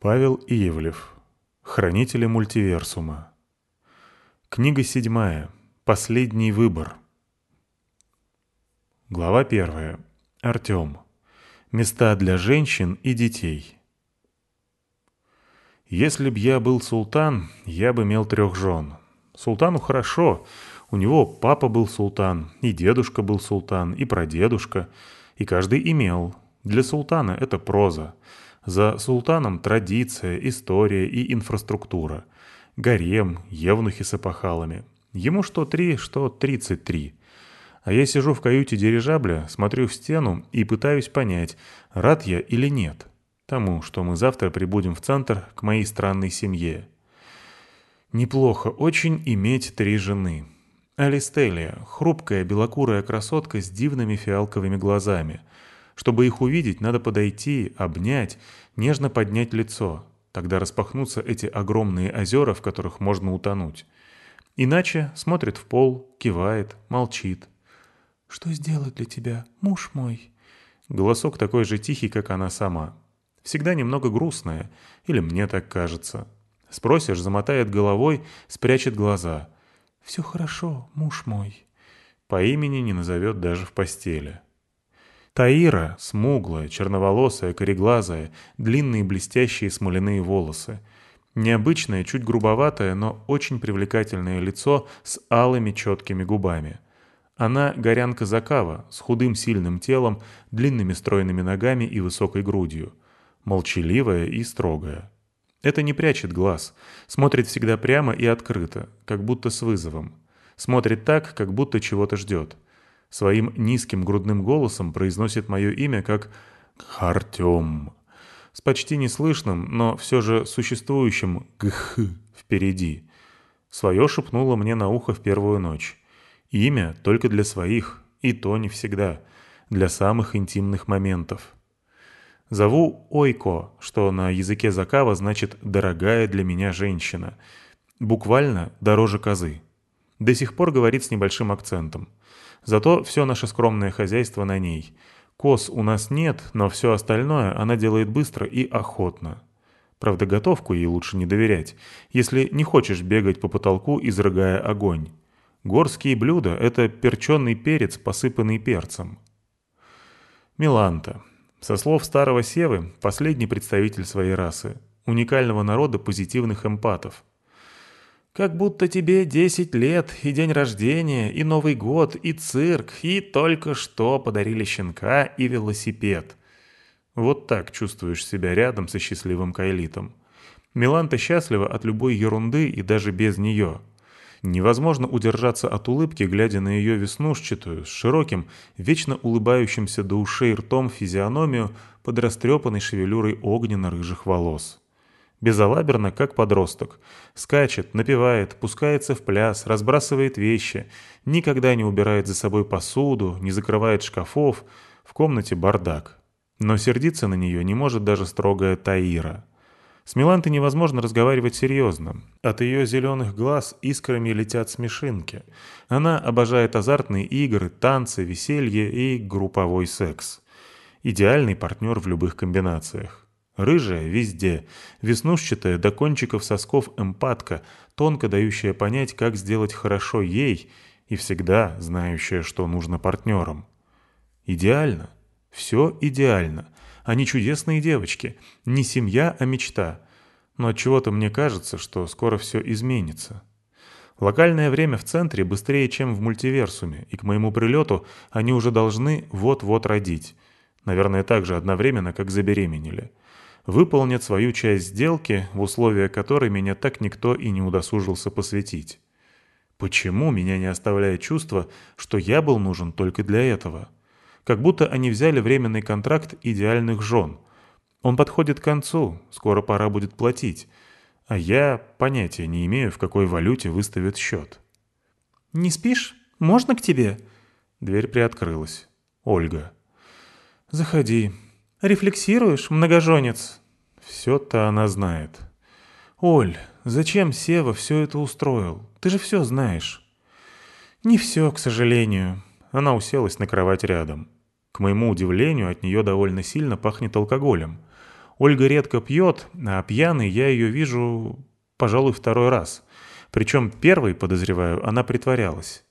Павел Иевлев. Хранители мультиверсума. Книга седьмая. Последний выбор. Глава первая. Артем. Места для женщин и детей. Если б я был султан, я бы имел трех жен. Султану хорошо. У него папа был султан, и дедушка был султан, и прадедушка. И каждый имел. Для султана это проза. За султаном традиция, история и инфраструктура. Гарем, евнухи с опахалами. Ему что три, что тридцать три. А я сижу в каюте дирижабля, смотрю в стену и пытаюсь понять, рад я или нет. Тому, что мы завтра прибудем в центр к моей странной семье. Неплохо очень иметь три жены. Алистелия, хрупкая белокурая красотка с дивными фиалковыми глазами — чтобы их увидеть, надо подойти, обнять, нежно поднять лицо. Тогда распахнутся эти огромные озера, в которых можно утонуть. Иначе смотрит в пол, кивает, молчит. «Что сделать для тебя, муж мой?» Голосок такой же тихий, как она сама. Всегда немного грустная, или мне так кажется. Спросишь, замотает головой, спрячет глаза. «Все хорошо, муж мой». По имени не назовет даже в постели. Таира, смуглая, черноволосая, кореглазая, длинные блестящие смоляные волосы. Необычное, чуть грубоватое, но очень привлекательное лицо с алыми четкими губами. Она горянка Закава, с худым сильным телом, длинными стройными ногами и высокой грудью. Молчаливая и строгая. Это не прячет глаз. Смотрит всегда прямо и открыто, как будто с вызовом. Смотрит так, как будто чего-то ждет. Своим низким грудным голосом произносит мое имя как «Хартем». С почти неслышным, но все же существующим «гх» впереди. Свое шепнуло мне на ухо в первую ночь. Имя только для своих, и то не всегда, для самых интимных моментов. Зову Ойко, что на языке Закава значит «дорогая для меня женщина». Буквально «дороже козы». До сих пор говорит с небольшим акцентом. Зато все наше скромное хозяйство на ней. Коз у нас нет, но все остальное она делает быстро и охотно. Правда, готовку ей лучше не доверять, если не хочешь бегать по потолку, изрыгая огонь. Горские блюда — это перченый перец, посыпанный перцем. Миланта. Со слов старого Севы, последний представитель своей расы. Уникального народа позитивных эмпатов. Как будто тебе десять лет, и день рождения, и Новый год, и цирк, и только что подарили щенка и велосипед. Вот так чувствуешь себя рядом со счастливым Кайлитом. Миланта счастлива от любой ерунды и даже без нее. Невозможно удержаться от улыбки, глядя на ее веснушчатую, с широким, вечно улыбающимся до ушей ртом физиономию под растрепанной шевелюрой огненно-рыжих волос. Безалаберно, как подросток. Скачет, напевает, пускается в пляс, разбрасывает вещи, никогда не убирает за собой посуду, не закрывает шкафов, в комнате бардак. Но сердиться на нее не может даже строгая Таира. С Милантой невозможно разговаривать серьезно. От ее зеленых глаз искрами летят смешинки. Она обожает азартные игры, танцы, веселье и групповой секс. Идеальный партнер в любых комбинациях. Рыжая везде, веснушчатая до кончиков сосков эмпатка, тонко дающая понять, как сделать хорошо ей и всегда знающая, что нужно партнерам. Идеально. Все идеально. Они чудесные девочки. Не семья, а мечта. Но от чего то мне кажется, что скоро все изменится. Локальное время в центре быстрее, чем в мультиверсуме, и к моему прилету они уже должны вот-вот родить. Наверное, так же одновременно, как забеременели выполнят свою часть сделки, в условия которой меня так никто и не удосужился посвятить. Почему меня не оставляет чувство, что я был нужен только для этого? Как будто они взяли временный контракт идеальных жен. Он подходит к концу, скоро пора будет платить. А я понятия не имею, в какой валюте выставят счет. «Не спишь? Можно к тебе?» Дверь приоткрылась. Ольга. «Заходи», Рефлексируешь, многоженец?» Все-то она знает. «Оль, зачем Сева все это устроил? Ты же все знаешь». «Не все, к сожалению». Она уселась на кровать рядом. К моему удивлению, от нее довольно сильно пахнет алкоголем. Ольга редко пьет, а пьяный я ее вижу, пожалуй, второй раз. Причем первый, подозреваю, она притворялась.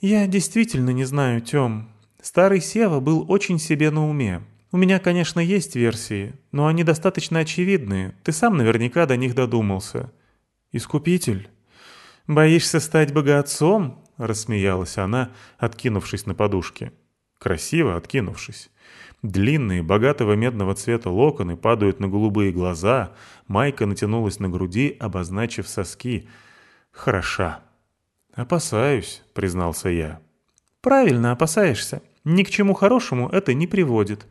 «Я действительно не знаю, Тём. Старый Сева был очень себе на уме. У меня, конечно, есть версии, но они достаточно очевидные. Ты сам наверняка до них додумался. Искупитель? Боишься стать богатцом? Рассмеялась она, откинувшись на подушке. Красиво откинувшись. Длинные, богатого медного цвета локоны падают на голубые глаза, майка натянулась на груди, обозначив соски. Хороша. «Опасаюсь», — признался я. «Правильно опасаешься. Ни к чему хорошему это не приводит.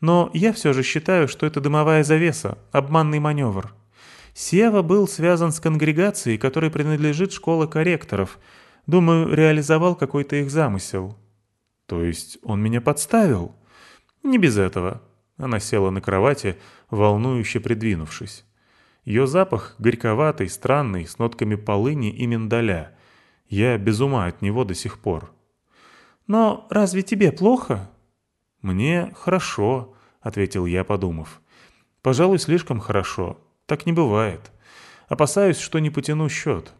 Но я все же считаю, что это дымовая завеса, обманный маневр. Сева был связан с конгрегацией, которой принадлежит школа корректоров. Думаю, реализовал какой-то их замысел. То есть он меня подставил? Не без этого. Она села на кровати, волнующе придвинувшись. Ее запах горьковатый, странный, с нотками полыни и миндаля. Я без ума от него до сих пор. «Но разве тебе плохо?» «Мне хорошо», — ответил я, подумав. «Пожалуй, слишком хорошо. Так не бывает. Опасаюсь, что не потяну счет.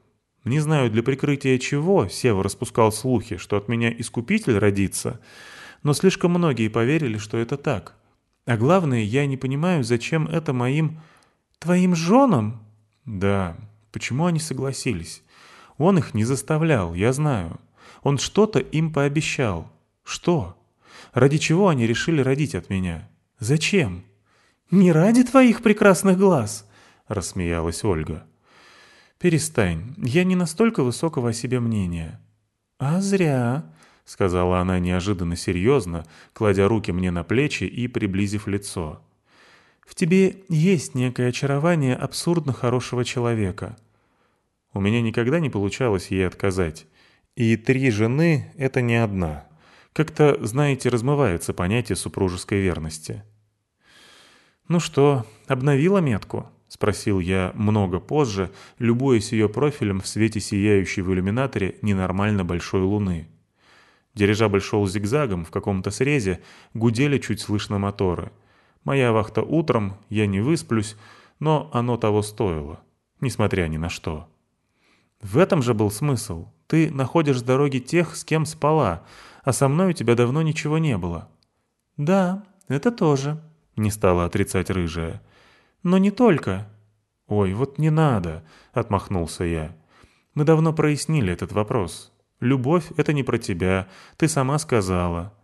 Не знаю, для прикрытия чего Сева распускал слухи, что от меня искупитель родится, но слишком многие поверили, что это так. А главное, я не понимаю, зачем это моим... Твоим женам? Да. Почему они согласились? Он их не заставлял, я знаю. Он что-то им пообещал. Что? Ради чего они решили родить от меня? Зачем? «Не ради твоих прекрасных глаз», — рассмеялась Ольга. «Перестань, я не настолько высокого о себе мнения». «А зря», — сказала она неожиданно серьезно, кладя руки мне на плечи и приблизив лицо. «В тебе есть некое очарование абсурдно хорошего человека». У меня никогда не получалось ей отказать. И три жены — это не одна. Как-то, знаете, размывается понятие супружеской верности. «Ну что, обновила метку?» — спросил я много позже, любуясь ее профилем в свете сияющей в иллюминаторе ненормально большой луны. Дирижабль шел зигзагом в каком-то срезе, гудели чуть слышно моторы. Моя вахта утром, я не высплюсь, но оно того стоило, несмотря ни на что. В этом же был смысл. Ты находишь с дороги тех, с кем спала, а со мной у тебя давно ничего не было». «Да, это тоже», — не стала отрицать рыжая. «Но не только». «Ой, вот не надо», — отмахнулся я. «Мы давно прояснили этот вопрос. Любовь — это не про тебя, ты сама сказала».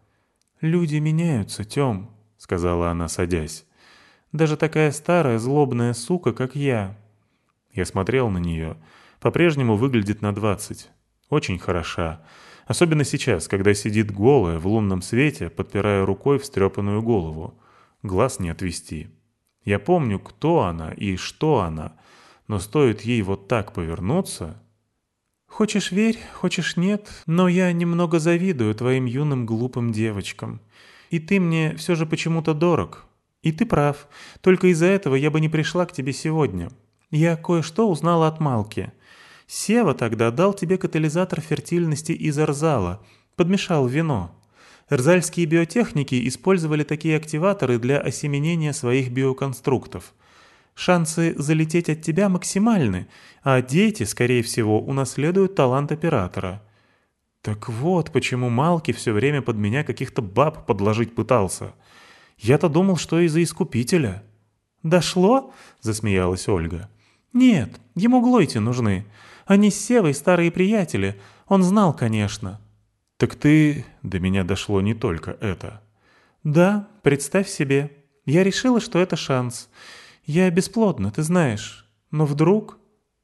«Люди меняются, Тём», — сказала она, садясь. «Даже такая старая злобная сука, как я». Я смотрел на нее. По-прежнему выглядит на двадцать. Очень хороша. Особенно сейчас, когда сидит голая в лунном свете, подпирая рукой встрепанную голову. Глаз не отвести. Я помню, кто она и что она, но стоит ей вот так повернуться... «Хочешь верь, хочешь нет, но я немного завидую твоим юным глупым девочкам. И ты мне все же почему-то дорог. И ты прав, только из-за этого я бы не пришла к тебе сегодня. Я кое-что узнала от Малки». Сева тогда дал тебе катализатор фертильности из арзала, подмешал вино. Рзальские биотехники использовали такие активаторы для осеменения своих биоконструктов. Шансы залететь от тебя максимальны, а дети, скорее всего, унаследуют талант оператора. Так вот, почему Малки все время под меня каких-то баб подложить пытался. Я-то думал, что из-за искупителя. «Дошло?» — засмеялась Ольга. «Нет, ему глойти нужны. Они с Севой старые приятели. Он знал, конечно». «Так ты...» — до меня дошло не только это. «Да, представь себе. Я решила, что это шанс. Я бесплодна, ты знаешь. Но вдруг...»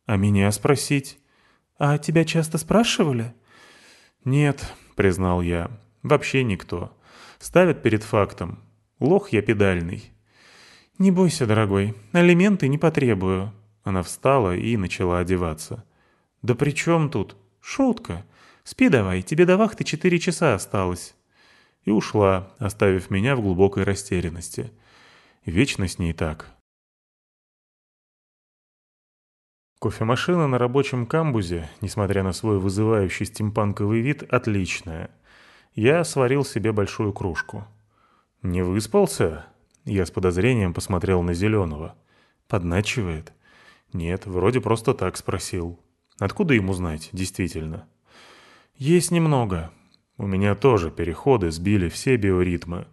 «А меня спросить?» «А тебя часто спрашивали?» «Нет», — признал я. «Вообще никто. Ставят перед фактом. Лох я педальный». «Не бойся, дорогой. Алименты не потребую». Она встала и начала одеваться. «Да при чем тут? Шутка. Спи давай, тебе до вахты четыре часа осталось». И ушла, оставив меня в глубокой растерянности. Вечно с ней так. Кофемашина на рабочем камбузе, несмотря на свой вызывающий стимпанковый вид, отличная. Я сварил себе большую кружку. «Не выспался?» Я с подозрением посмотрел на Зеленого. «Подначивает?» «Нет, вроде просто так спросил. Откуда ему знать, действительно?» «Есть немного. У меня тоже переходы сбили все биоритмы».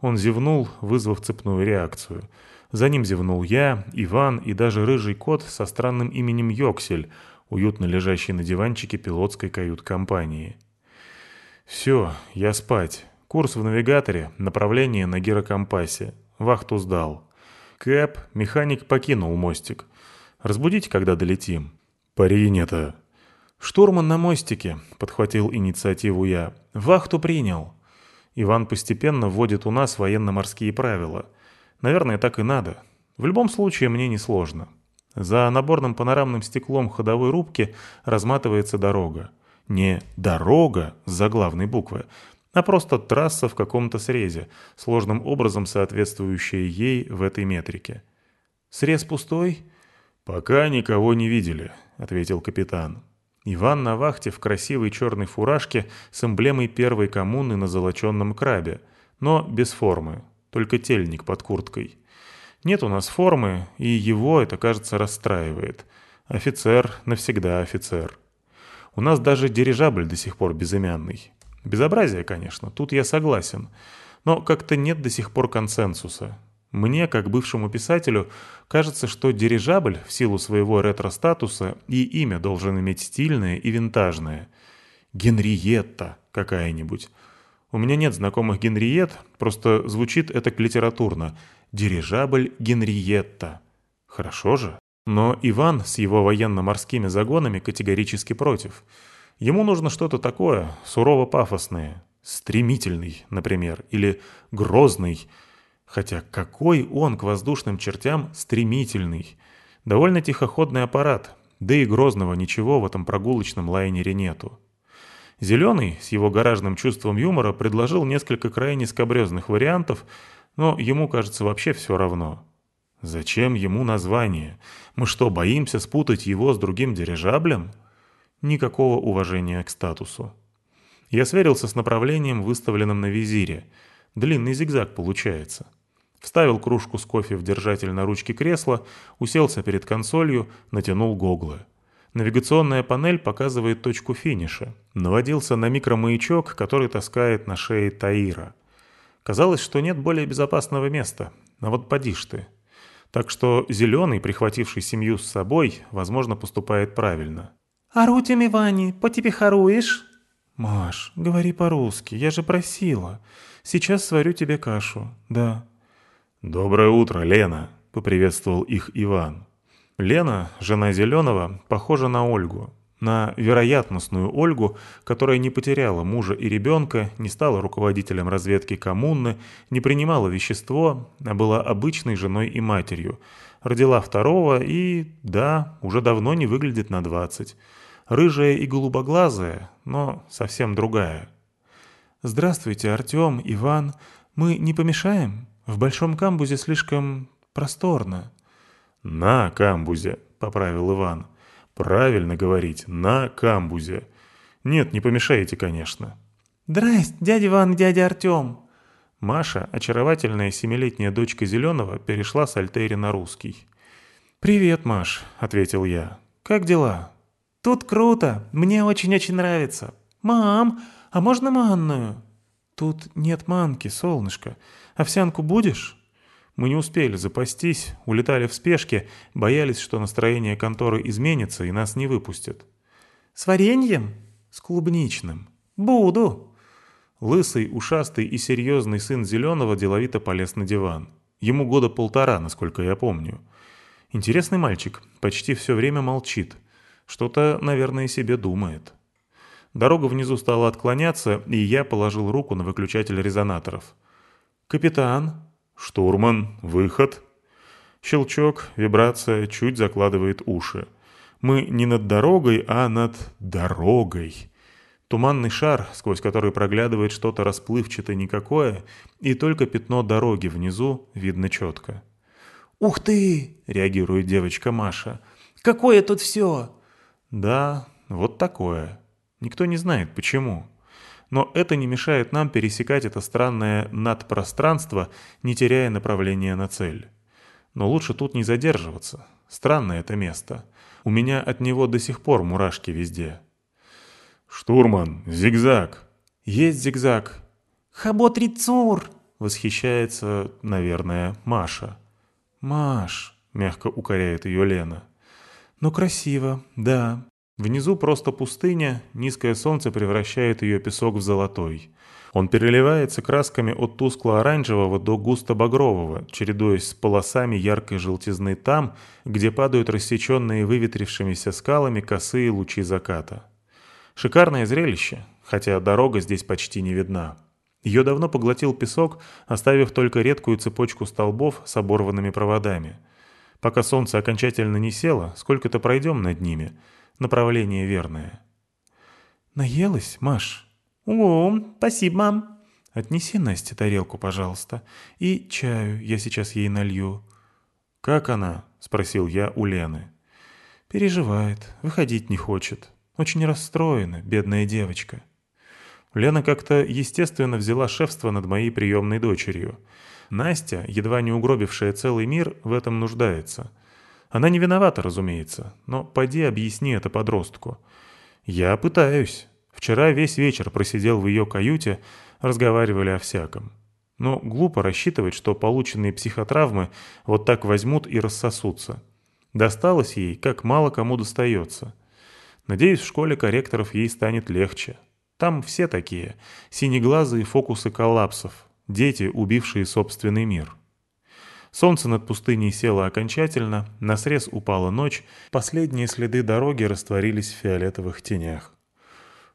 Он зевнул, вызвав цепную реакцию. За ним зевнул я, Иван и даже рыжий кот со странным именем Йоксель, уютно лежащий на диванчике пилотской кают-компании. «Все, я спать. Курс в навигаторе, направление на гирокомпасе. Вахту сдал. Кэп, механик покинул мостик. Разбудите, когда долетим». «Парень это...» «Штурман на мостике», — подхватил инициативу я. «Вахту принял». Иван постепенно вводит у нас военно-морские правила. Наверное, так и надо. В любом случае, мне не сложно. За наборным панорамным стеклом ходовой рубки разматывается дорога. Не «дорога» с заглавной буквы, а просто трасса в каком-то срезе, сложным образом соответствующая ей в этой метрике. «Срез пустой?» «Пока никого не видели», — ответил капитан. Иван на вахте в красивой черной фуражке с эмблемой первой коммуны на золоченном крабе, но без формы, только тельник под курткой. Нет у нас формы, и его это, кажется, расстраивает. Офицер навсегда офицер. У нас даже дирижабль до сих пор безымянный. Безобразие, конечно, тут я согласен. Но как-то нет до сих пор консенсуса. Мне, как бывшему писателю, кажется, что дирижабль в силу своего ретро-статуса и имя должен иметь стильное и винтажное. Генриетта какая-нибудь. У меня нет знакомых Генриет, просто звучит это литературно. Дирижабль Генриетта. Хорошо же. Но Иван с его военно-морскими загонами категорически против. Ему нужно что-то такое, сурово-пафосное. Стремительный, например, или грозный – Хотя какой он к воздушным чертям стремительный. Довольно тихоходный аппарат, да и грозного ничего в этом прогулочном лайнере нету. Зеленый, с его гаражным чувством юмора, предложил несколько крайне скобрезных вариантов, но ему, кажется, вообще все равно. Зачем ему название? Мы что, боимся спутать его с другим дирижаблем? Никакого уважения к статусу. Я сверился с направлением, выставленным на визире — Длинный зигзаг получается. Вставил кружку с кофе в держатель на ручке кресла, уселся перед консолью, натянул гоглы. Навигационная панель показывает точку финиша. Наводился на микромаячок, который таскает на шее Таира. Казалось, что нет более безопасного места. А вот поди ж ты. Так что зеленый, прихвативший семью с собой, возможно, поступает правильно. «Арутями, Вани, по тебе харуешь?» «Маш, говори по-русски, я же просила. Сейчас сварю тебе кашу, да». «Доброе утро, Лена», — поприветствовал их Иван. Лена, жена Зеленого, похожа на Ольгу. На вероятностную Ольгу, которая не потеряла мужа и ребенка, не стала руководителем разведки коммуны, не принимала вещество, а была обычной женой и матерью. Родила второго и, да, уже давно не выглядит на двадцать рыжая и голубоглазая, но совсем другая. «Здравствуйте, Артем, Иван. Мы не помешаем? В большом камбузе слишком просторно». «На камбузе», — поправил Иван. «Правильно говорить, на камбузе. Нет, не помешаете, конечно». «Здрасте, дядя Иван и дядя Артем». Маша, очаровательная семилетняя дочка Зеленого, перешла с Альтери на русский. «Привет, Маш», — ответил я. «Как дела?» «Тут круто, мне очень-очень нравится. Мам, а можно манную?» «Тут нет манки, солнышко. Овсянку будешь?» Мы не успели запастись, улетали в спешке, боялись, что настроение конторы изменится и нас не выпустят. «С вареньем?» «С клубничным». «Буду». Лысый, ушастый и серьезный сын Зеленого деловито полез на диван. Ему года полтора, насколько я помню. Интересный мальчик, почти все время молчит. Что-то, наверное, себе думает. Дорога внизу стала отклоняться, и я положил руку на выключатель резонаторов. «Капитан?» «Штурман? Выход?» Щелчок, вибрация, чуть закладывает уши. Мы не над дорогой, а над дорогой. Туманный шар, сквозь который проглядывает что-то расплывчатое никакое, и только пятно дороги внизу видно четко. «Ух ты!» — реагирует девочка Маша. «Какое тут все!» Да, вот такое. Никто не знает, почему. Но это не мешает нам пересекать это странное надпространство, не теряя направления на цель. Но лучше тут не задерживаться. Странное это место. У меня от него до сих пор мурашки везде. «Штурман, зигзаг!» «Есть зигзаг!» «Хаботрицур!» — восхищается, наверное, Маша. «Маш!» — мягко укоряет ее Лена. «Ну красиво, да». Внизу просто пустыня, низкое солнце превращает ее песок в золотой. Он переливается красками от тускло-оранжевого до густо-багрового, чередуясь с полосами яркой желтизны там, где падают рассеченные выветрившимися скалами косые лучи заката. Шикарное зрелище, хотя дорога здесь почти не видна. Ее давно поглотил песок, оставив только редкую цепочку столбов с оборванными проводами. Пока солнце окончательно не село, сколько-то пройдем над ними. Направление верное. «Наелась, Маш?» «О, спасибо, мам». «Отнеси Насте тарелку, пожалуйста. И чаю я сейчас ей налью». «Как она?» — спросил я у Лены. «Переживает, выходить не хочет. Очень расстроена, бедная девочка». Лена как-то естественно взяла шефство над моей приемной дочерью. Настя, едва не угробившая целый мир, в этом нуждается. Она не виновата, разумеется, но поди объясни это подростку. Я пытаюсь. Вчера весь вечер просидел в ее каюте, разговаривали о всяком. Но глупо рассчитывать, что полученные психотравмы вот так возьмут и рассосутся. Досталось ей, как мало кому достается. Надеюсь, в школе корректоров ей станет легче. Там все такие. Синеглазые фокусы коллапсов. Дети, убившие собственный мир. Солнце над пустыней село окончательно, на срез упала ночь, последние следы дороги растворились в фиолетовых тенях.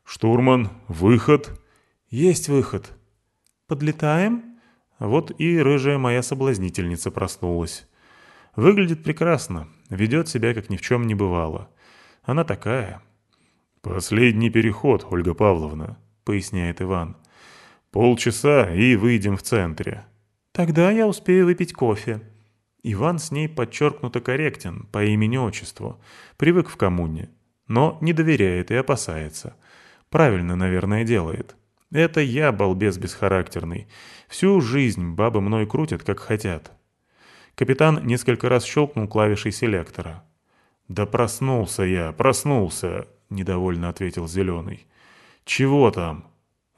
«Штурман, выход!» «Есть выход!» «Подлетаем?» Вот и рыжая моя соблазнительница проснулась. Выглядит прекрасно, ведет себя, как ни в чем не бывало. Она такая. «Последний переход, Ольга Павловна», — поясняет Иван. «Полчаса, и выйдем в центре». «Тогда я успею выпить кофе». Иван с ней подчеркнуто корректен, по имени-отчеству, привык в коммуне, но не доверяет и опасается — Правильно, наверное, делает. Это я, балбес бесхарактерный. Всю жизнь бабы мной крутят, как хотят. Капитан несколько раз щелкнул клавишей селектора. «Да проснулся я, проснулся», — недовольно ответил Зеленый. «Чего там?»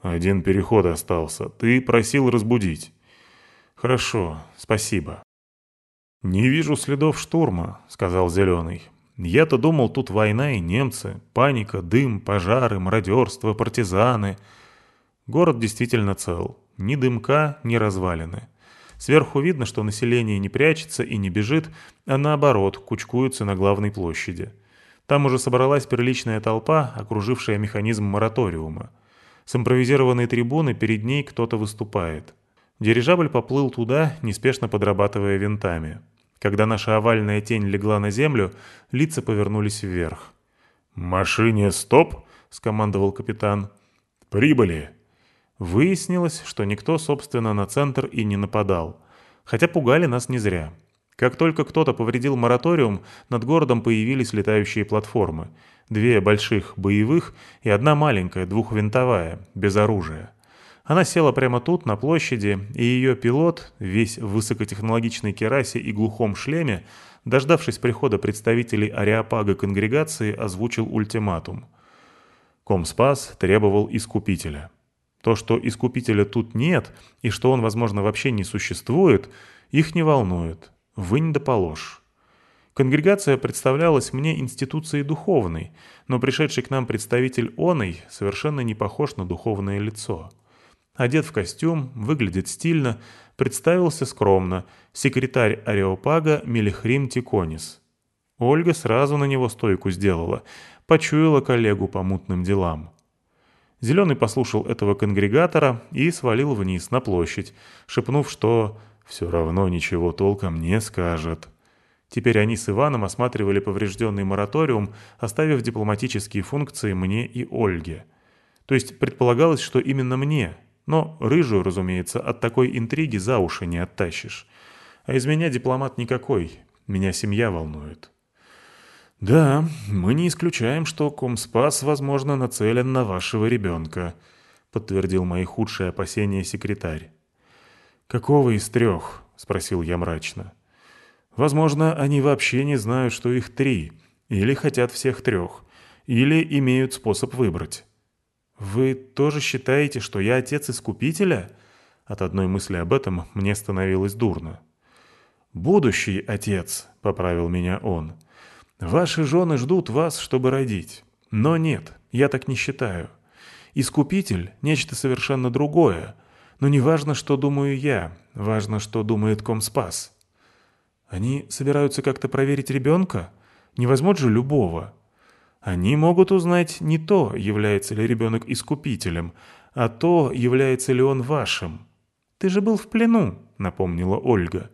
«Один переход остался. Ты просил разбудить». «Хорошо, спасибо». «Не вижу следов штурма», — сказал Зеленый. Я-то думал, тут война и немцы, паника, дым, пожары, мародерство, партизаны. Город действительно цел. Ни дымка, ни развалины. Сверху видно, что население не прячется и не бежит, а наоборот, кучкуется на главной площади. Там уже собралась приличная толпа, окружившая механизм мораториума. С импровизированной трибуны перед ней кто-то выступает. Дирижабль поплыл туда, неспешно подрабатывая винтами. Когда наша овальная тень легла на землю, лица повернулись вверх. «Машине стоп!» — скомандовал капитан. «Прибыли!» Выяснилось, что никто, собственно, на центр и не нападал. Хотя пугали нас не зря. Как только кто-то повредил мораториум, над городом появились летающие платформы. Две больших боевых и одна маленькая двухвинтовая, без оружия. Она села прямо тут, на площади, и ее пилот, весь в высокотехнологичной керасе и глухом шлеме, дождавшись прихода представителей ареопага конгрегации, озвучил ультиматум. Комспас требовал искупителя. То, что искупителя тут нет, и что он, возможно, вообще не существует, их не волнует. Вынь да положь. Конгрегация представлялась мне институцией духовной, но пришедший к нам представитель оной совершенно не похож на духовное лицо. Одет в костюм, выглядит стильно, представился скромно, секретарь Ареопага Мелихрим Тиконис. Ольга сразу на него стойку сделала, почуяла коллегу по мутным делам. Зеленый послушал этого конгрегатора и свалил вниз на площадь, шепнув, что «все равно ничего толком не скажет». Теперь они с Иваном осматривали поврежденный мораториум, оставив дипломатические функции мне и Ольге. То есть предполагалось, что именно мне, но рыжую, разумеется, от такой интриги за уши не оттащишь. А из меня дипломат никакой, меня семья волнует. Да, мы не исключаем, что Комспас, возможно, нацелен на вашего ребенка. подтвердил мои худшие опасения секретарь. «Какого из трех?» — спросил я мрачно. «Возможно, они вообще не знают, что их три, или хотят всех трех, или имеют способ выбрать». «Вы тоже считаете, что я отец Искупителя?» От одной мысли об этом мне становилось дурно. «Будущий отец», — поправил меня он. «Ваши жены ждут вас, чтобы родить. Но нет, я так не считаю. Искупитель — нечто совершенно другое. Но не важно, что думаю я, важно, что думает Комспас. Они собираются как-то проверить ребенка? Невозможно же любого. Они могут узнать не то, является ли ребенок искупителем, а то, является ли он вашим. «Ты же был в плену», — напомнила Ольга.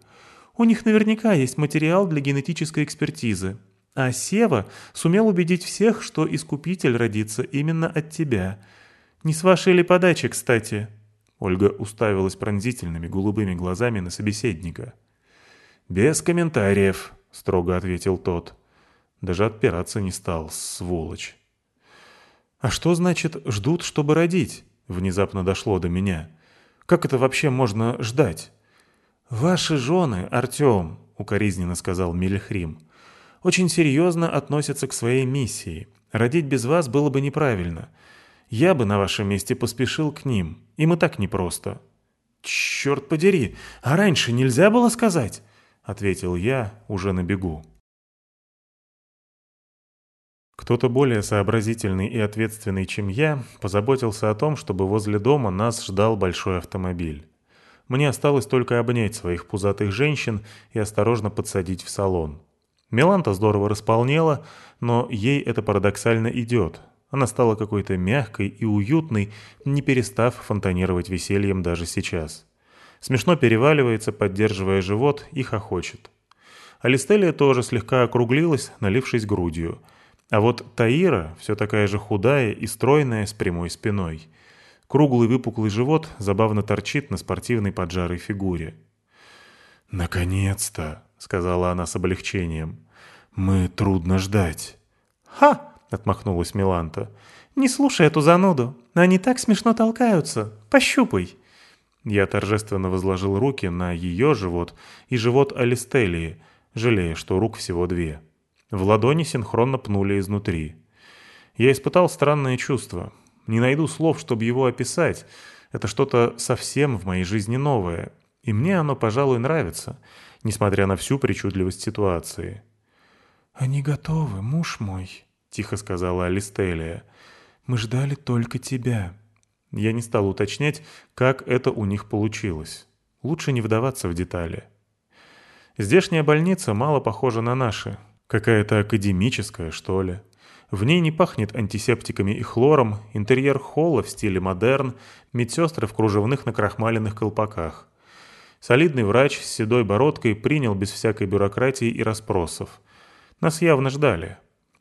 «У них наверняка есть материал для генетической экспертизы. А Сева сумел убедить всех, что искупитель родится именно от тебя. Не с вашей ли подачи, кстати?» Ольга уставилась пронзительными голубыми глазами на собеседника. «Без комментариев», — строго ответил тот. Даже отпираться не стал, сволочь. «А что значит «ждут, чтобы родить»?» Внезапно дошло до меня. «Как это вообще можно ждать?» «Ваши жены, Артем», — укоризненно сказал Мельхрим, — «очень серьезно относятся к своей миссии. Родить без вас было бы неправильно. Я бы на вашем месте поспешил к ним. Им и так непросто». «Черт подери, а раньше нельзя было сказать?» — ответил я уже на бегу. Кто-то более сообразительный и ответственный, чем я, позаботился о том, чтобы возле дома нас ждал большой автомобиль. Мне осталось только обнять своих пузатых женщин и осторожно подсадить в салон. Меланта здорово располнела, но ей это парадоксально идет. Она стала какой-то мягкой и уютной, не перестав фонтанировать весельем даже сейчас. Смешно переваливается, поддерживая живот, и хохочет. Алистелия тоже слегка округлилась, налившись грудью. А вот Таира все такая же худая и стройная с прямой спиной. Круглый выпуклый живот забавно торчит на спортивной поджарой фигуре. «Наконец-то!» — сказала она с облегчением. «Мы трудно ждать». «Ха!» — отмахнулась Миланта. «Не слушай эту зануду. Они так смешно толкаются. Пощупай». Я торжественно возложил руки на ее живот и живот Алистелии, жалея, что рук всего две. В ладони синхронно пнули изнутри. Я испытал странное чувство. Не найду слов, чтобы его описать. Это что-то совсем в моей жизни новое. И мне оно, пожалуй, нравится, несмотря на всю причудливость ситуации. «Они готовы, муж мой», — тихо сказала Алистелия. «Мы ждали только тебя». Я не стал уточнять, как это у них получилось. Лучше не вдаваться в детали. Здешняя больница мало похожа на наши. Какая-то академическая, что ли. В ней не пахнет антисептиками и хлором, интерьер холла в стиле модерн, медсестры в кружевных накрахмаленных колпаках. Солидный врач с седой бородкой принял без всякой бюрократии и расспросов. Нас явно ждали.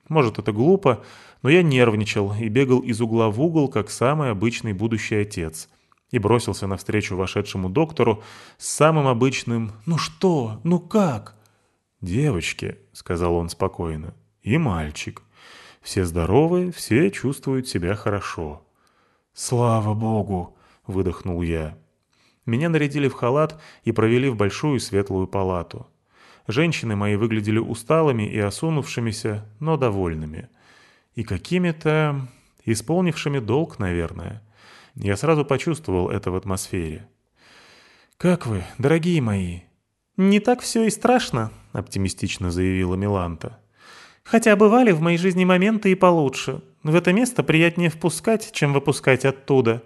Может, это глупо, но я нервничал и бегал из угла в угол, как самый обычный будущий отец. И бросился навстречу вошедшему доктору с самым обычным «Ну что? Ну как?» «Девочки», — сказал он спокойно, — «и мальчик. Все здоровы, все чувствуют себя хорошо». «Слава Богу!» — выдохнул я. Меня нарядили в халат и провели в большую светлую палату. Женщины мои выглядели усталыми и осунувшимися, но довольными. И какими-то... исполнившими долг, наверное. Я сразу почувствовал это в атмосфере. «Как вы, дорогие мои?» «Не так все и страшно», — оптимистично заявила Миланта. «Хотя бывали в моей жизни моменты и получше. В это место приятнее впускать, чем выпускать оттуда».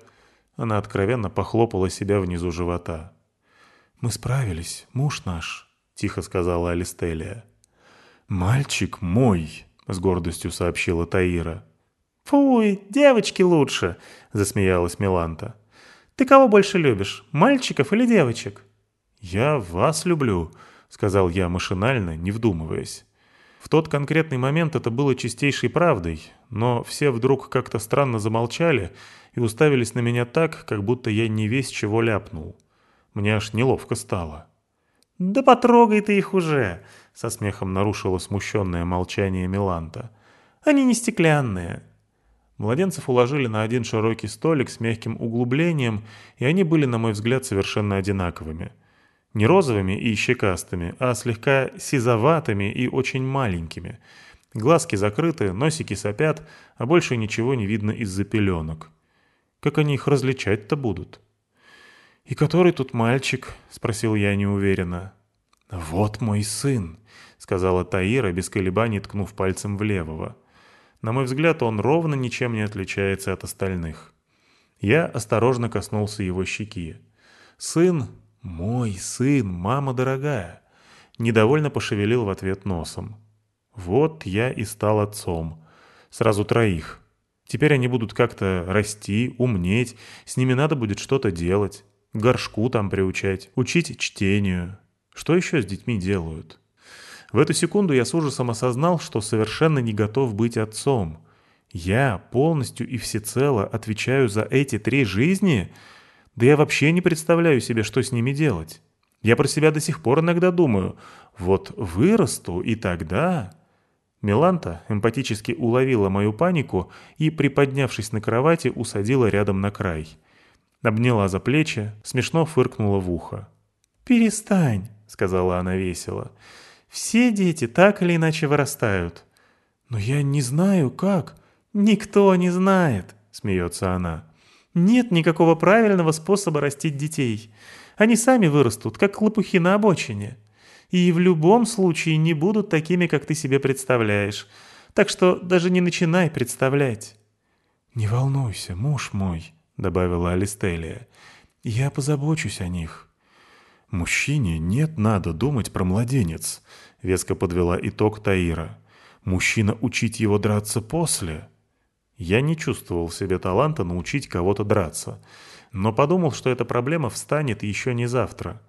Она откровенно похлопала себя внизу живота. «Мы справились, муж наш», — тихо сказала Алистелия. «Мальчик мой», — с гордостью сообщила Таира. «Фуй, девочки лучше», — засмеялась Миланта. «Ты кого больше любишь, мальчиков или девочек?» «Я вас люблю», — сказал я машинально, не вдумываясь. В тот конкретный момент это было чистейшей правдой, но все вдруг как-то странно замолчали и уставились на меня так, как будто я не весь чего ляпнул. Мне аж неловко стало. «Да потрогай ты их уже!» — со смехом нарушила смущенное молчание Миланта. «Они не стеклянные». Младенцев уложили на один широкий столик с мягким углублением, и они были, на мой взгляд, совершенно одинаковыми. Не розовыми и щекастыми, а слегка сизоватыми и очень маленькими. Глазки закрыты, носики сопят, а больше ничего не видно из-за пеленок. Как они их различать-то будут? «И который тут мальчик?» — спросил я неуверенно. «Вот мой сын», — сказала Таира, без колебаний ткнув пальцем в левого. На мой взгляд, он ровно ничем не отличается от остальных. Я осторожно коснулся его щеки. «Сын, мой сын, мама дорогая!» Недовольно пошевелил в ответ носом. «Вот я и стал отцом. Сразу троих. Теперь они будут как-то расти, умнеть, с ними надо будет что-то делать, горшку там приучать, учить чтению. Что еще с детьми делают?» В эту секунду я с ужасом осознал, что совершенно не готов быть отцом. Я полностью и всецело отвечаю за эти три жизни? Да я вообще не представляю себе, что с ними делать. Я про себя до сих пор иногда думаю, вот вырасту и тогда... Миланта эмпатически уловила мою панику и, приподнявшись на кровати, усадила рядом на край. Обняла за плечи, смешно фыркнула в ухо. «Перестань», — сказала она весело. Все дети так или иначе вырастают. Но я не знаю, как. Никто не знает, смеется она. Нет никакого правильного способа растить детей. Они сами вырастут, как лопухи на обочине. И в любом случае не будут такими, как ты себе представляешь. Так что даже не начинай представлять. «Не волнуйся, муж мой», — добавила Алистелия. «Я позабочусь о них». «Мужчине нет надо думать про младенец», — веско подвела итог Таира. «Мужчина учить его драться после». Я не чувствовал в себе таланта научить кого-то драться, но подумал, что эта проблема встанет еще не завтра.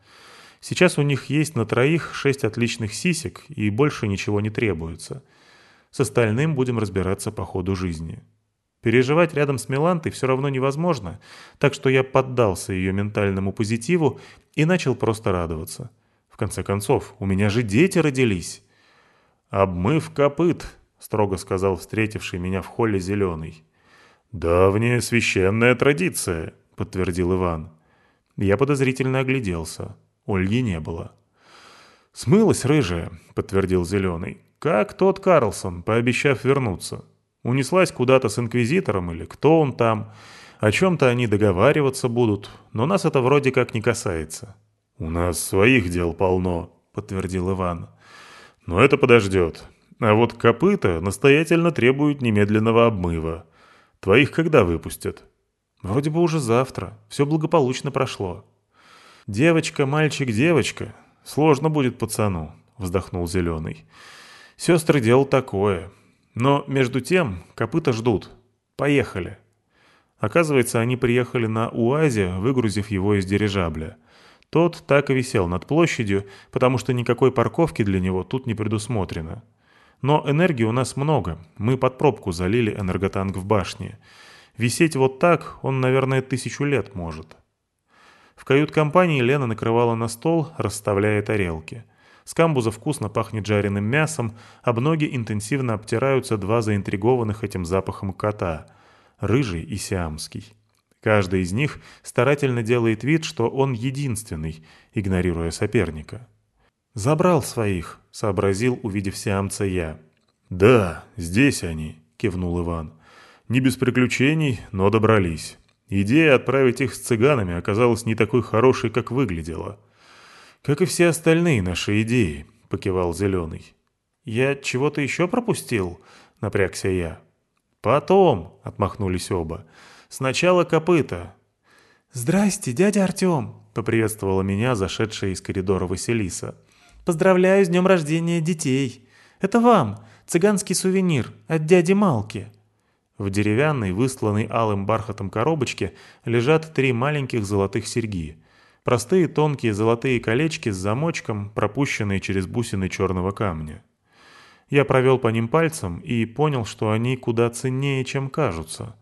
Сейчас у них есть на троих шесть отличных сисек, и больше ничего не требуется. С остальным будем разбираться по ходу жизни. Переживать рядом с Милантой все равно невозможно, так что я поддался ее ментальному позитиву и начал просто радоваться. В конце концов, у меня же дети родились. «Обмыв копыт», — строго сказал встретивший меня в холле зеленый. «Давняя священная традиция», — подтвердил Иван. Я подозрительно огляделся. Ольги не было. «Смылась рыжая», — подтвердил Зеленый. «Как тот Карлсон, пообещав вернуться. Унеслась куда-то с инквизитором или кто он там. О чем-то они договариваться будут, но нас это вроде как не касается». «У нас своих дел полно», — подтвердил Иван. «Но это подождет. А вот копыта настоятельно требуют немедленного обмыва. Твоих когда выпустят?» «Вроде бы уже завтра. Все благополучно прошло». «Девочка, мальчик, девочка. Сложно будет пацану», — вздохнул Зеленый. «Сестры дело такое. Но между тем копыта ждут. Поехали. Оказывается, они приехали на УАЗе, выгрузив его из дирижабля. Тот так и висел над площадью, потому что никакой парковки для него тут не предусмотрено. Но энергии у нас много, мы под пробку залили энерготанк в башне. Висеть вот так он, наверное, тысячу лет может. В кают-компании Лена накрывала на стол, расставляя тарелки. С камбуза вкусно пахнет жареным мясом, об ноги интенсивно обтираются два заинтригованных этим запахом кота — рыжий и сиамский. Каждый из них старательно делает вид, что он единственный, игнорируя соперника. «Забрал своих», — сообразил, увидев сиамца я. «Да, здесь они», — кивнул Иван. «Не без приключений, но добрались. Идея отправить их с цыганами оказалась не такой хорошей, как выглядела». «Как и все остальные наши идеи», — покивал Зеленый. «Я чего-то еще пропустил?» — напрягся я. «Потом», — отмахнулись оба. «Сначала копыта». «Здрасте, дядя Артем», — поприветствовала меня зашедшая из коридора Василиса. «Поздравляю с днем рождения детей. Это вам, цыганский сувенир от дяди Малки». В деревянной, высланной алым бархатом коробочке лежат три маленьких золотых серьги — Простые тонкие золотые колечки с замочком, пропущенные через бусины черного камня. Я провел по ним пальцем и понял, что они куда ценнее, чем кажутся.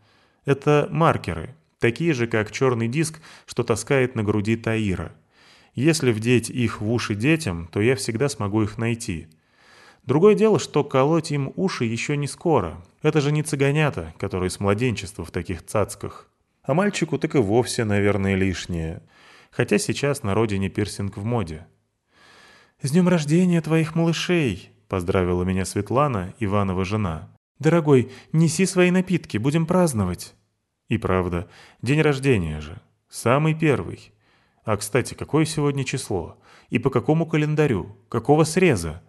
Это маркеры, такие же, как черный диск, что таскает на груди Таира. Если вдеть их в уши детям, то я всегда смогу их найти. Другое дело, что колоть им уши еще не скоро. Это же не цыганята, которые с младенчества в таких цацках. А мальчику так и вовсе, наверное, лишнее. Хотя сейчас на родине пирсинг в моде. «С днем рождения твоих малышей!» — поздравила меня Светлана, Иванова жена. «Дорогой, неси свои напитки, будем праздновать». И правда, день рождения же. Самый первый. А, кстати, какое сегодня число? И по какому календарю? Какого среза?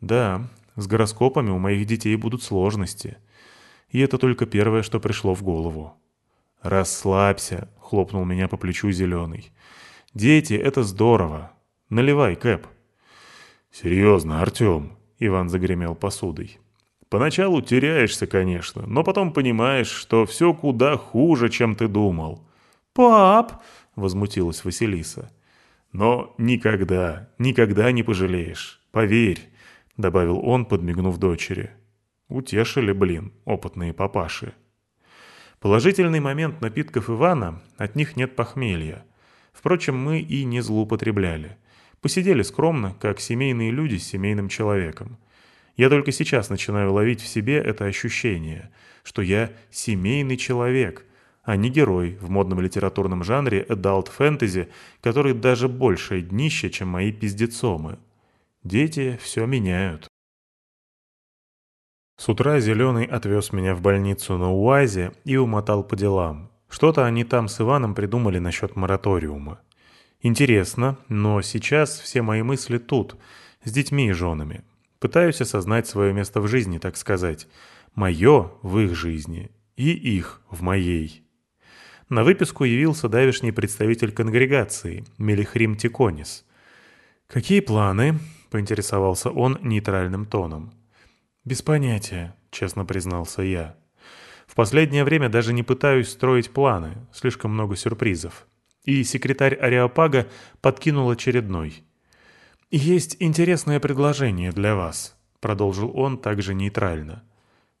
Да, с гороскопами у моих детей будут сложности. И это только первое, что пришло в голову. «Расслабься», — хлопнул меня по плечу зеленый. «Дети — это здорово. Наливай, Кэп». «Серьезно, Артем», — Иван загремел посудой. «Поначалу теряешься, конечно, но потом понимаешь, что все куда хуже, чем ты думал». «Пап!» — возмутилась Василиса. «Но никогда, никогда не пожалеешь. Поверь», — добавил он, подмигнув дочери. Утешили, блин, опытные папаши. Положительный момент напитков Ивана – от них нет похмелья. Впрочем, мы и не злоупотребляли. Посидели скромно, как семейные люди с семейным человеком. Я только сейчас начинаю ловить в себе это ощущение, что я семейный человек, а не герой в модном литературном жанре adult fantasy, который даже больше днище, чем мои пиздецомы. Дети все меняют. С утра Зеленый отвез меня в больницу на УАЗе и умотал по делам. Что-то они там с Иваном придумали насчет мораториума. Интересно, но сейчас все мои мысли тут, с детьми и женами. Пытаюсь осознать свое место в жизни, так сказать. Мое в их жизни и их в моей. На выписку явился давишний представитель конгрегации, Мелихрим Тиконис. «Какие планы?» — поинтересовался он нейтральным тоном. «Без понятия», — честно признался я. «В последнее время даже не пытаюсь строить планы, слишком много сюрпризов». И секретарь Ариапага подкинул очередной. «Есть интересное предложение для вас», — продолжил он также нейтрально.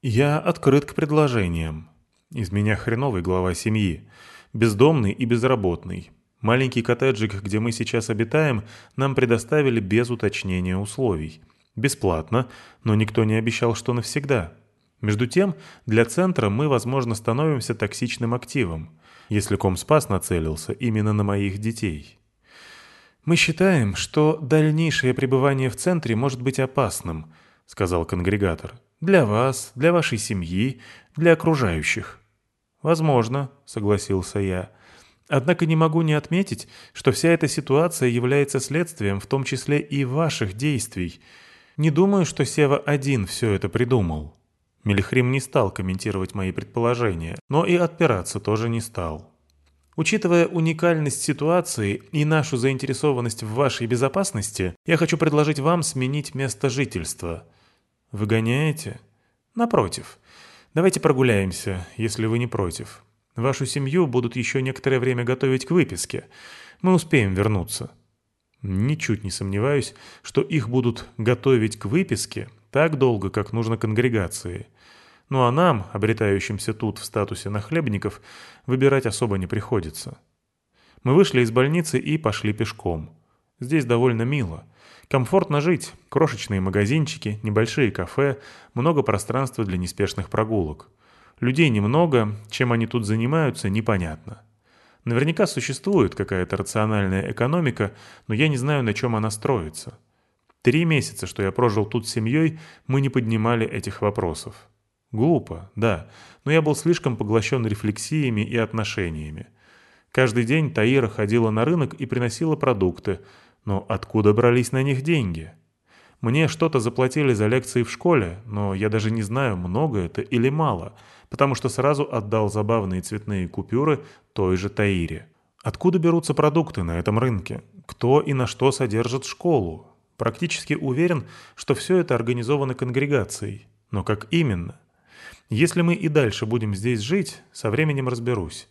«Я открыт к предложениям. Из меня хреновый глава семьи. Бездомный и безработный. Маленький коттеджик, где мы сейчас обитаем, нам предоставили без уточнения условий. Бесплатно, но никто не обещал, что навсегда. Между тем, для центра мы, возможно, становимся токсичным активом, если Комспас нацелился именно на моих детей. «Мы считаем, что дальнейшее пребывание в центре может быть опасным», — сказал конгрегатор. «Для вас, для вашей семьи, для окружающих». «Возможно», — согласился я. «Однако не могу не отметить, что вся эта ситуация является следствием в том числе и ваших действий — не думаю, что Сева один все это придумал. Мельхрим не стал комментировать мои предположения, но и отпираться тоже не стал. Учитывая уникальность ситуации и нашу заинтересованность в вашей безопасности, я хочу предложить вам сменить место жительства. Вы гоняете? Напротив. Давайте прогуляемся, если вы не против. Вашу семью будут еще некоторое время готовить к выписке. Мы успеем вернуться. Ничуть не сомневаюсь, что их будут готовить к выписке так долго, как нужно конгрегации. Ну а нам, обретающимся тут в статусе нахлебников, выбирать особо не приходится. Мы вышли из больницы и пошли пешком. Здесь довольно мило. Комфортно жить, крошечные магазинчики, небольшие кафе, много пространства для неспешных прогулок. Людей немного, чем они тут занимаются, непонятно. Наверняка существует какая-то рациональная экономика, но я не знаю, на чем она строится. Три месяца, что я прожил тут с семьей, мы не поднимали этих вопросов. Глупо, да, но я был слишком поглощен рефлексиями и отношениями. Каждый день Таира ходила на рынок и приносила продукты, но откуда брались на них деньги? Мне что-то заплатили за лекции в школе, но я даже не знаю, много это или мало — потому что сразу отдал забавные цветные купюры той же Таире. Откуда берутся продукты на этом рынке? Кто и на что содержит школу? Практически уверен, что все это организовано конгрегацией. Но как именно? Если мы и дальше будем здесь жить, со временем разберусь.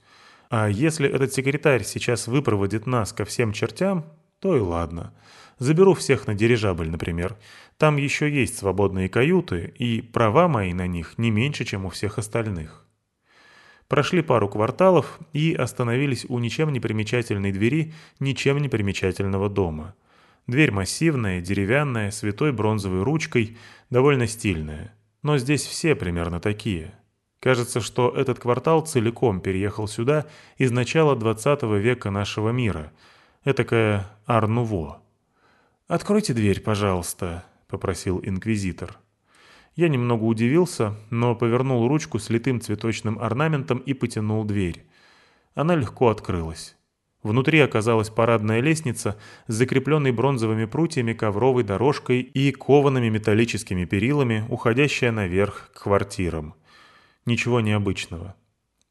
А если этот секретарь сейчас выпроводит нас ко всем чертям, то и ладно. Заберу всех на дирижабль, например. Там еще есть свободные каюты, и права мои на них не меньше, чем у всех остальных. Прошли пару кварталов и остановились у ничем не примечательной двери ничем не примечательного дома. Дверь массивная, деревянная, с витой бронзовой ручкой, довольно стильная. Но здесь все примерно такие. Кажется, что этот квартал целиком переехал сюда из начала 20 века нашего мира. Этакое Арнуво. «Откройте дверь, пожалуйста», — попросил инквизитор. Я немного удивился, но повернул ручку с литым цветочным орнаментом и потянул дверь. Она легко открылась. Внутри оказалась парадная лестница с закрепленной бронзовыми прутьями, ковровой дорожкой и коваными металлическими перилами, уходящая наверх к квартирам. Ничего необычного.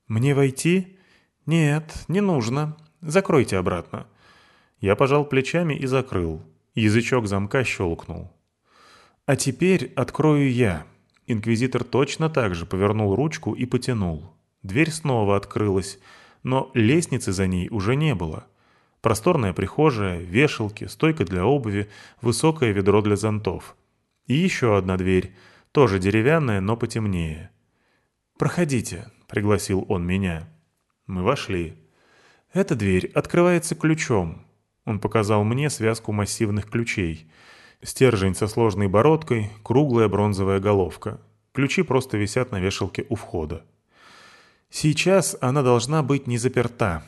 «Мне войти?» «Нет, не нужно. Закройте обратно». Я пожал плечами и закрыл. Язычок замка щелкнул. «А теперь открою я». Инквизитор точно так же повернул ручку и потянул. Дверь снова открылась, но лестницы за ней уже не было. Просторная прихожая, вешалки, стойка для обуви, высокое ведро для зонтов. И еще одна дверь, тоже деревянная, но потемнее. «Проходите», — пригласил он меня. Мы вошли. «Эта дверь открывается ключом». Он показал мне связку массивных ключей. Стержень со сложной бородкой, круглая бронзовая головка. Ключи просто висят на вешалке у входа. Сейчас она должна быть не заперта.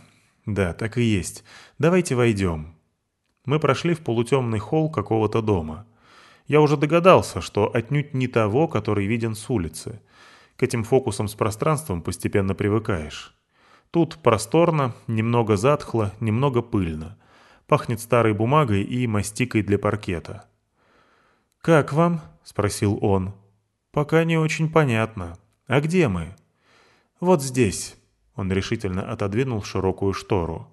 Да, так и есть. Давайте войдем. Мы прошли в полутемный холл какого-то дома. Я уже догадался, что отнюдь не того, который виден с улицы. К этим фокусам с пространством постепенно привыкаешь. Тут просторно, немного затхло, немного пыльно. Пахнет старой бумагой и мастикой для паркета. «Как вам?» — спросил он. «Пока не очень понятно. А где мы?» «Вот здесь». Он решительно отодвинул широкую штору.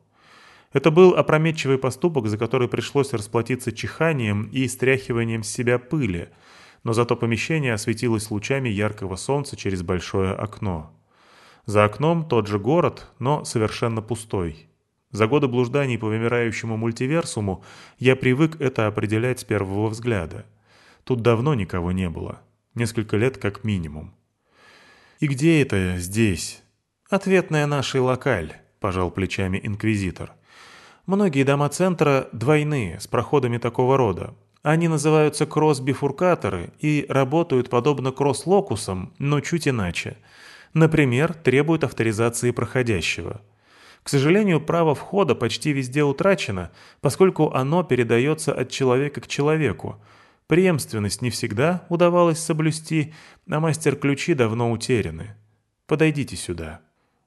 Это был опрометчивый поступок, за который пришлось расплатиться чиханием и стряхиванием с себя пыли — но зато помещение осветилось лучами яркого солнца через большое окно. За окном тот же город, но совершенно пустой. За годы блужданий по вымирающему мультиверсуму я привык это определять с первого взгляда. Тут давно никого не было. Несколько лет как минимум. «И где это здесь?» «Ответная нашей локаль», — пожал плечами инквизитор. «Многие дома центра двойные, с проходами такого рода. Они называются кросс-бифуркаторы и работают подобно кросс-локусам, но чуть иначе. Например, требуют авторизации проходящего. К сожалению, право входа почти везде утрачено, поскольку оно передается от человека к человеку. Преемственность не всегда удавалось соблюсти, а мастер-ключи давно утеряны. Подойдите сюда.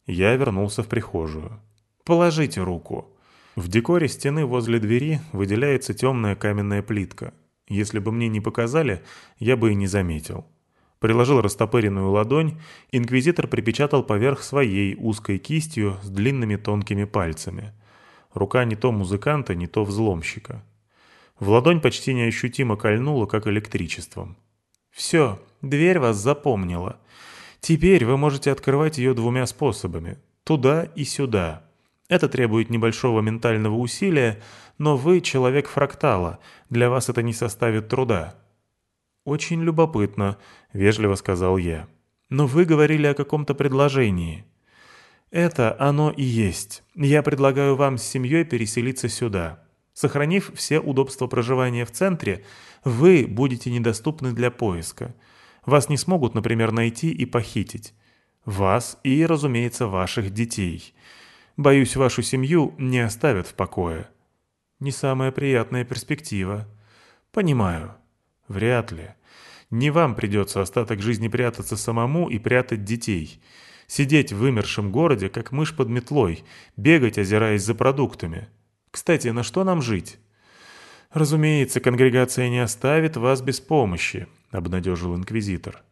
Я вернулся в прихожую. Положите руку. В декоре стены возле двери выделяется темная каменная плитка. Если бы мне не показали, я бы и не заметил. Приложил растопыренную ладонь, инквизитор припечатал поверх своей узкой кистью с длинными тонкими пальцами. Рука не то музыканта, не то взломщика. В ладонь почти неощутимо кольнуло, как электричеством. «Все, дверь вас запомнила. Теперь вы можете открывать ее двумя способами. Туда и сюда. Это требует небольшого ментального усилия, но вы человек фрактала, для вас это не составит труда». «Очень любопытно», — вежливо сказал я. «Но вы говорили о каком-то предложении». «Это оно и есть. Я предлагаю вам с семьей переселиться сюда. Сохранив все удобства проживания в центре, вы будете недоступны для поиска. Вас не смогут, например, найти и похитить. Вас и, разумеется, ваших детей». Боюсь, вашу семью не оставят в покое. Не самая приятная перспектива. Понимаю. Вряд ли. Не вам придется остаток жизни прятаться самому и прятать детей. Сидеть в вымершем городе, как мышь под метлой, бегать, озираясь за продуктами. Кстати, на что нам жить? Разумеется, конгрегация не оставит вас без помощи, обнадежил инквизитор.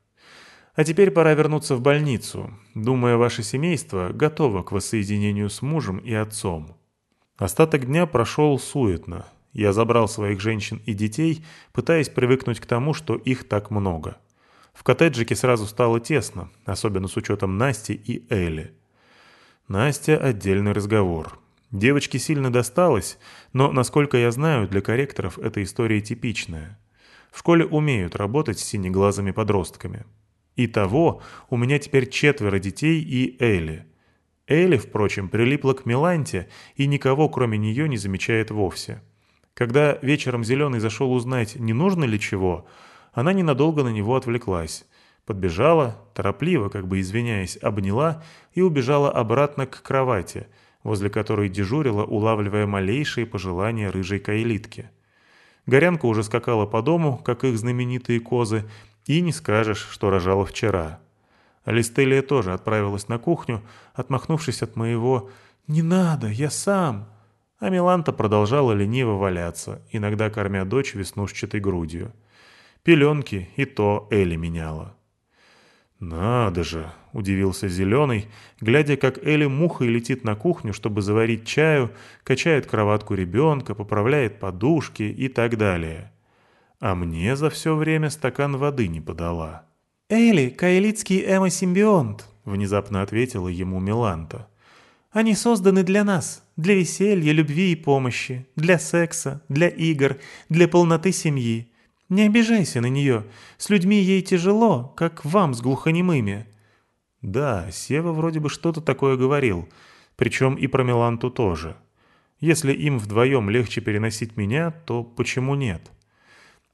А теперь пора вернуться в больницу. Думаю, ваше семейство готово к воссоединению с мужем и отцом. Остаток дня прошел суетно. Я забрал своих женщин и детей, пытаясь привыкнуть к тому, что их так много. В коттеджике сразу стало тесно, особенно с учетом Насти и Элли. Настя – отдельный разговор. Девочке сильно досталось, но, насколько я знаю, для корректоров эта история типичная. В школе умеют работать с синеглазыми подростками. Итого, у меня теперь четверо детей и Элли. Элли, впрочем, прилипла к Миланте и никого, кроме нее, не замечает вовсе. Когда вечером Зеленый зашел узнать, не нужно ли чего, она ненадолго на него отвлеклась. Подбежала, торопливо, как бы извиняясь, обняла и убежала обратно к кровати, возле которой дежурила, улавливая малейшие пожелания рыжей каэлитки. Горянка уже скакала по дому, как их знаменитые козы, и не скажешь, что рожала вчера. Алистелия тоже отправилась на кухню, отмахнувшись от моего «Не надо, я сам!» А Миланта продолжала лениво валяться, иногда кормя дочь веснушчатой грудью. Пеленки и то Элли меняла. «Надо же!» — удивился Зеленый, глядя, как Элли мухой летит на кухню, чтобы заварить чаю, качает кроватку ребенка, поправляет подушки и так далее. А мне за все время стакан воды не подала. «Элли — каэлитский эмо-симбионт», — внезапно ответила ему Миланта. «Они созданы для нас, для веселья, любви и помощи, для секса, для игр, для полноты семьи. Не обижайся на нее. С людьми ей тяжело, как вам с глухонемыми». Да, Сева вроде бы что-то такое говорил. Причем и про Миланту тоже. Если им вдвоем легче переносить меня, то почему нет?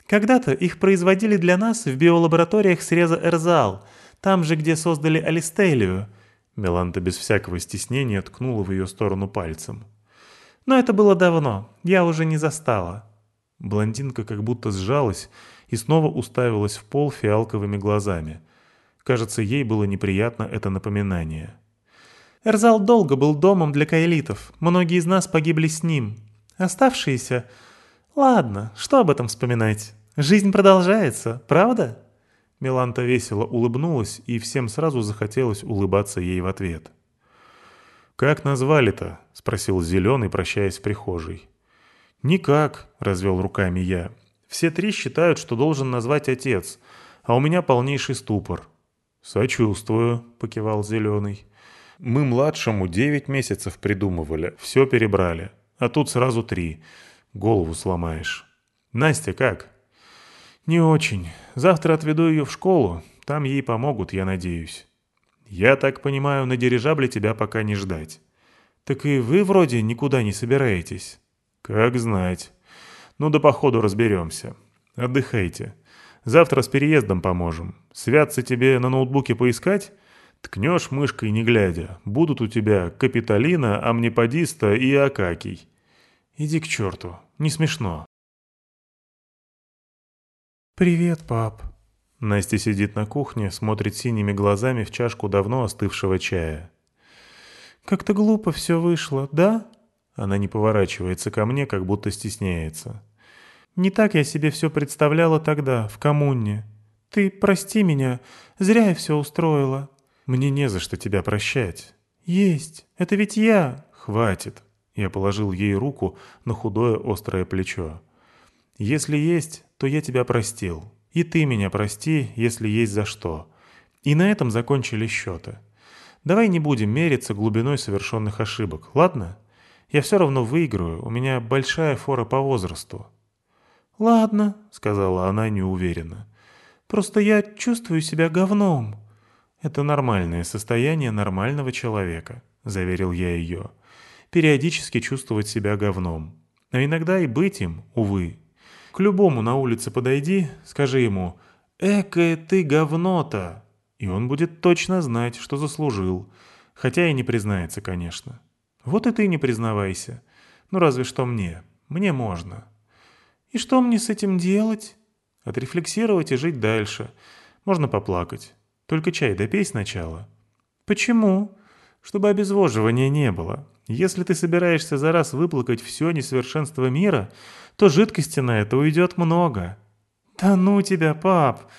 Когда-то их производили для нас в биолабораториях среза Эрзал, там же, где создали Алистелию. Миланта без всякого стеснения ткнула в ее сторону пальцем. Но это было давно, я уже не застала. Блондинка как будто сжалась и снова уставилась в пол фиалковыми глазами. Кажется, ей было неприятно это напоминание. Эрзал долго был домом для каэлитов. Многие из нас погибли с ним. Оставшиеся... Ладно, что об этом вспоминать? Жизнь продолжается, правда?» Миланта весело улыбнулась, и всем сразу захотелось улыбаться ей в ответ. «Как назвали-то?» — спросил Зеленый, прощаясь в прихожей. «Никак», — развел руками я. «Все три считают, что должен назвать отец, а у меня полнейший ступор». «Сочувствую», — покивал Зеленый. «Мы младшему девять месяцев придумывали, все перебрали, а тут сразу три. Голову сломаешь. Настя как?» «Не очень. Завтра отведу ее в школу, там ей помогут, я надеюсь». «Я так понимаю, на дирижабле тебя пока не ждать». «Так и вы вроде никуда не собираетесь». «Как знать. Ну, до походу разберемся. Отдыхайте. Завтра с переездом поможем. Святцы тебе на ноутбуке поискать?» Ткнешь мышкой не глядя. Будут у тебя Капитолина, Амниподиста и Акакий. Иди к черту. Не смешно. «Привет, пап». Настя сидит на кухне, смотрит синими глазами в чашку давно остывшего чая. «Как-то глупо все вышло, да?» Она не поворачивается ко мне, как будто стесняется. «Не так я себе все представляла тогда, в коммуне. Ты прости меня, зря я все устроила». «Мне не за что тебя прощать». «Есть, это ведь я». «Хватит». Я положил ей руку на худое острое плечо. «Если есть, то я тебя простил. И ты меня прости, если есть за что». И на этом закончили счеты. Давай не будем мериться глубиной совершенных ошибок, ладно? Я все равно выиграю, у меня большая фора по возрасту». «Ладно», — сказала она неуверенно. «Просто я чувствую себя говном». «Это нормальное состояние нормального человека», — заверил я ее. «Периодически чувствовать себя говном. А иногда и быть им, увы. К любому на улице подойди, скажи ему «Экое ты говно-то!» И он будет точно знать, что заслужил. Хотя и не признается, конечно. Вот и ты не признавайся. Ну разве что мне. Мне можно. И что мне с этим делать? Отрефлексировать и жить дальше. Можно поплакать. Только чай допей сначала. Почему? Чтобы обезвоживания не было. Если ты собираешься за раз выплакать все несовершенство мира, то жидкости на это уйдет много. «Да ну тебя, пап!»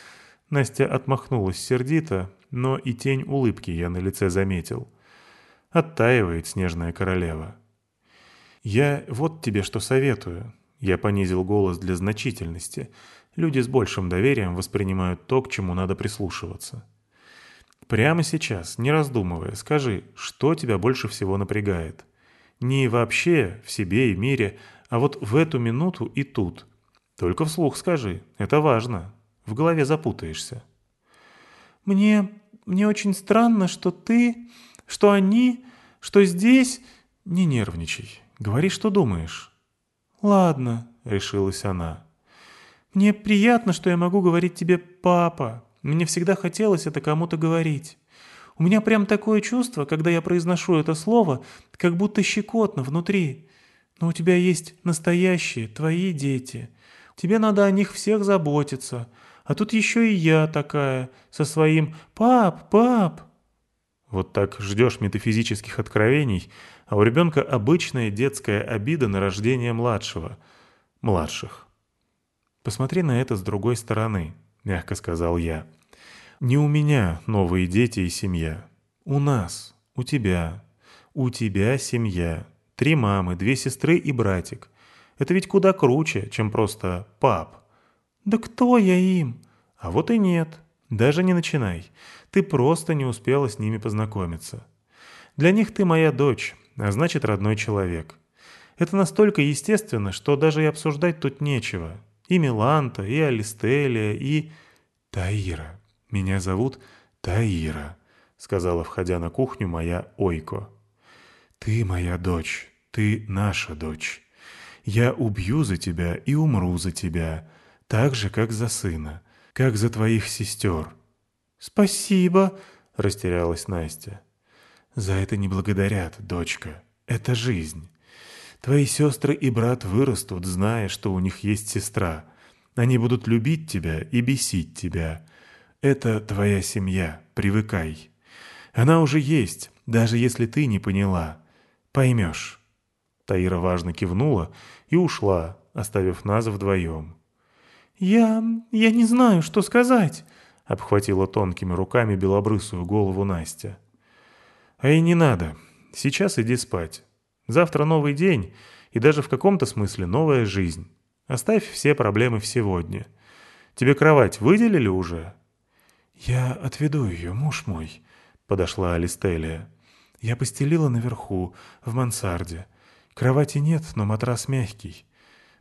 Настя отмахнулась сердито, но и тень улыбки я на лице заметил. Оттаивает снежная королева. «Я вот тебе что советую». Я понизил голос для значительности. Люди с большим доверием воспринимают то, к чему надо прислушиваться. Прямо сейчас, не раздумывая, скажи, что тебя больше всего напрягает. Не вообще, в себе и мире, а вот в эту минуту и тут. Только вслух скажи, это важно. В голове запутаешься. «Мне... мне очень странно, что ты...» Что они? Что здесь? Не нервничай. Говори, что думаешь. Ладно, — решилась она. «Мне приятно, что я могу говорить тебе «папа». Мне всегда хотелось это кому-то говорить. У меня прям такое чувство, когда я произношу это слово, как будто щекотно внутри. Но у тебя есть настоящие, твои дети. Тебе надо о них всех заботиться. А тут еще и я такая, со своим «пап, пап». Вот так ждешь метафизических откровений, а у ребенка обычная детская обида на рождение младшего. Младших. «Посмотри на это с другой стороны», — мягко сказал я. «Не у меня новые дети и семья. У нас, у тебя. У тебя семья. Три мамы, две сестры и братик. Это ведь куда круче, чем просто пап». «Да кто я им?» «А вот и нет. Даже не начинай. Ты просто не успела с ними познакомиться. Для них ты моя дочь, а значит родной человек. Это настолько естественно, что даже и обсуждать тут нечего. И Миланта, и Алистелия, и... Таира. Меня зовут Таира, сказала, входя на кухню, моя Ойко. Ты моя дочь, ты наша дочь. Я убью за тебя и умру за тебя, так же, как за сына, как за твоих сестер. «Спасибо», — растерялась Настя. «За это не благодарят, дочка. Это жизнь. Твои сестры и брат вырастут, зная, что у них есть сестра. Они будут любить тебя и бесить тебя. Это твоя семья, привыкай. Она уже есть, даже если ты не поняла. Поймешь». Таира важно кивнула и ушла, оставив нас вдвоем. «Я... я не знаю, что сказать», обхватила тонкими руками белобрысую голову Настя. «А и не надо. Сейчас иди спать. Завтра новый день, и даже в каком-то смысле новая жизнь. Оставь все проблемы в сегодня. Тебе кровать выделили уже?» «Я отведу ее, муж мой», — подошла Алистелия. «Я постелила наверху, в мансарде. Кровати нет, но матрас мягкий.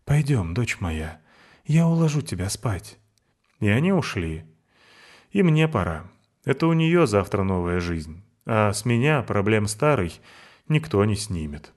Пойдем, дочь моя, я уложу тебя спать». И они ушли. И мне пора. Это у нее завтра новая жизнь. А с меня проблем старой никто не снимет.